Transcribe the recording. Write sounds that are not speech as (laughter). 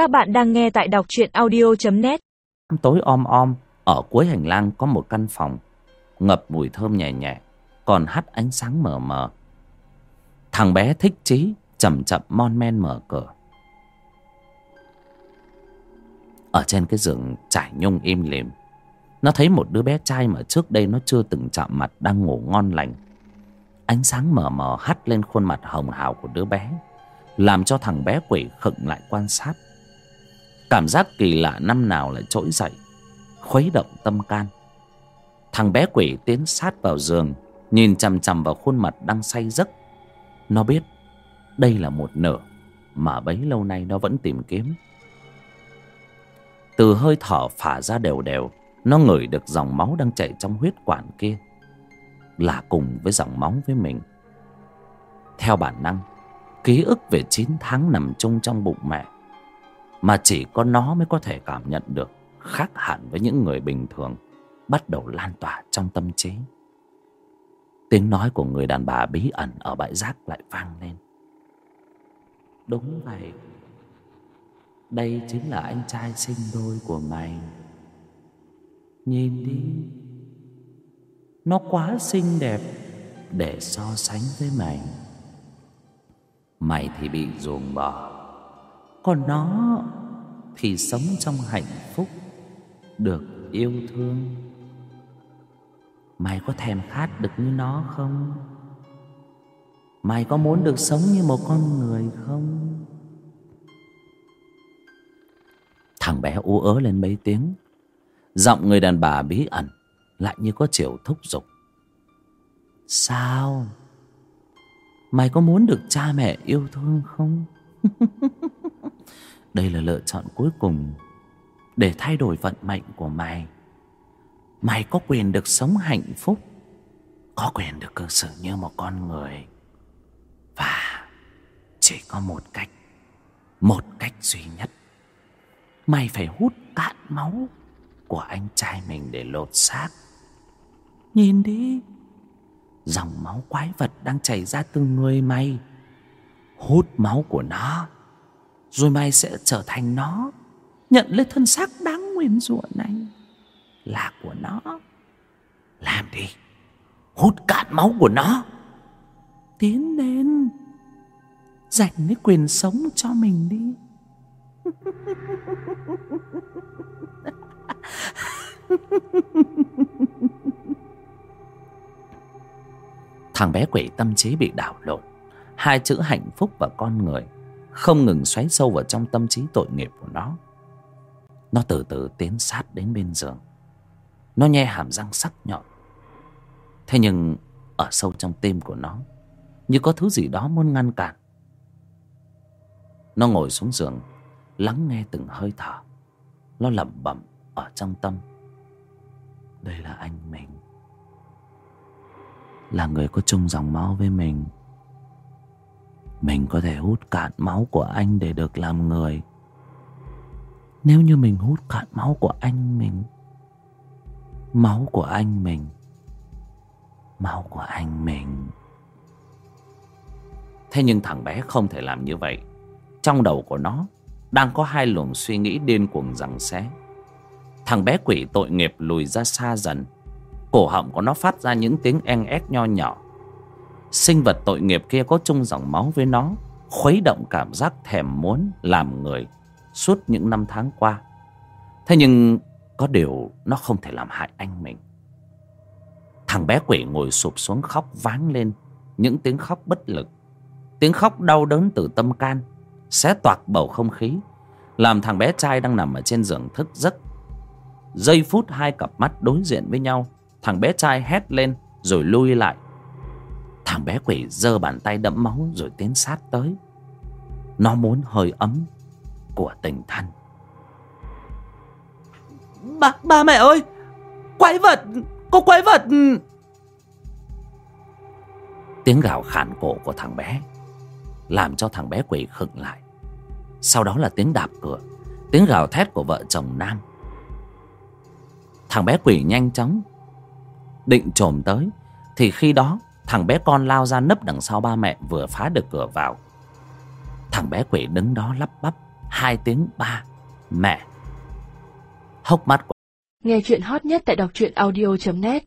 Các bạn đang nghe tại đọc truyện audio.net Tối om om, Ở cuối hành lang có một căn phòng, Ngập mùi thơm nhẹ nhẹ, Còn hắt ánh sáng mờ mờ. Thằng bé thích chí Chậm chậm mon men mở cửa. Ở trên cái giường trải nhung im lìm, Nó thấy một đứa bé trai mà trước đây nó chưa từng chạm mặt đang ngủ ngon lành. Ánh sáng mờ mờ hắt lên khuôn mặt hồng hào của đứa bé, Làm cho thằng bé quỷ khựng lại quan sát. Cảm giác kỳ lạ năm nào lại trỗi dậy, Khuấy động tâm can. Thằng bé quỷ tiến sát vào giường, Nhìn chằm chằm vào khuôn mặt đang say giấc. Nó biết Đây là một nửa Mà bấy lâu nay nó vẫn tìm kiếm. Từ hơi thở phả ra đều đều, Nó ngửi được dòng máu đang chảy trong huyết quản kia. Là cùng với dòng máu với mình. Theo bản năng, Ký ức về 9 tháng nằm chung trong bụng mẹ mà chỉ có nó mới có thể cảm nhận được khác hẳn với những người bình thường bắt đầu lan tỏa trong tâm trí. Tiếng nói của người đàn bà bí ẩn ở bãi rác lại vang lên. Đúng vậy. Đây chính là anh trai sinh đôi của mày. Nhìn đi. Nó quá xinh đẹp để so sánh với mày. Mày thì bị ruồng bỏ còn nó thì sống trong hạnh phúc, được yêu thương. Mày có thèm khát được như nó không? Mày có muốn được sống như một con người không? Thằng bé ú ớ lên mấy tiếng. Giọng người đàn bà bí ẩn, lại như có chiều thúc giục. Sao? Mày có muốn được cha mẹ yêu thương không? (laughs) Đây là lựa chọn cuối cùng Để thay đổi vận mệnh của mày. Mày có quyền được sống hạnh phúc, Có quyền được cư xử như một con người. Và chỉ có một cách Một cách duy nhất. Mày phải hút cạn máu Của anh trai mình để lột xác. Nhìn đi, Dòng máu quái vật đang chảy ra từ người mày. Hút máu của nó rồi mày sẽ trở thành nó. Nhận lấy thân xác đáng nguyên rủa này Là của nó. Làm đi, Hút cạn máu của nó. Tiến lên Dành lấy quyền sống cho mình đi. (laughs) Thằng bé quỷ tâm trí bị đảo lộn, Hai chữ hạnh phúc và con người không ngừng xoáy sâu vào trong tâm trí tội nghiệp của nó. Nó từ từ tiến sát đến bên giường. Nó nhe hàm răng sắc nhọn. Thế nhưng, ở sâu trong tim của nó, như có thứ gì đó muốn ngăn cản. Nó ngồi xuống giường, lắng nghe từng hơi thở. Nó lẩm bẩm ở trong tâm. Đây là anh mình. Là người có chung dòng máu với mình mình có thể hút cạn máu của anh để được làm người. Nếu như mình hút cạn máu của anh mình, Máu của anh mình, Máu của anh mình. Thế nhưng thằng bé không thể làm như vậy. Trong đầu của nó Đang có hai luồng suy nghĩ điên cuồng rằng xé. Thằng bé quỷ tội nghiệp lùi ra xa dần. Cổ họng của nó phát ra những tiếng en ép nho nhỏ sinh vật tội nghiệp kia có chung dòng máu với nó, khuấy động cảm giác thèm muốn làm người suốt những năm tháng qua. Thế nhưng có điều nó không thể làm hại anh mình. Thằng bé quỷ ngồi sụp xuống khóc váng lên những tiếng khóc bất lực. Tiếng khóc đau đớn từ tâm can, xé toạc bầu không khí, làm thằng bé trai đang nằm ở trên giường thức giấc. Giây phút hai cặp mắt đối diện với nhau, thằng bé trai hét lên rồi lui lại. Thằng bé quỷ giơ bàn tay đẫm máu rồi tiến sát tới. Nó muốn hơi ấm của tình thân. Ba, ba mẹ ơi! Quái vật! Có quái vật! Tiếng gào khản cổ của thằng bé Làm cho thằng bé quỷ khựng lại. Sau đó là tiếng đạp cửa Tiếng gào thét của vợ chồng Nam. Thằng bé quỷ nhanh chóng Định trồm tới Thì khi đó Thằng bé con lao ra nấp đằng sau ba mẹ vừa phá được cửa vào. Thằng bé quỷ đứng đó lắp bắp, Hai tiếng ba, Mẹ. Hốc mắt quá Nghe chuyện hot nhất tại đọc truyện audio.net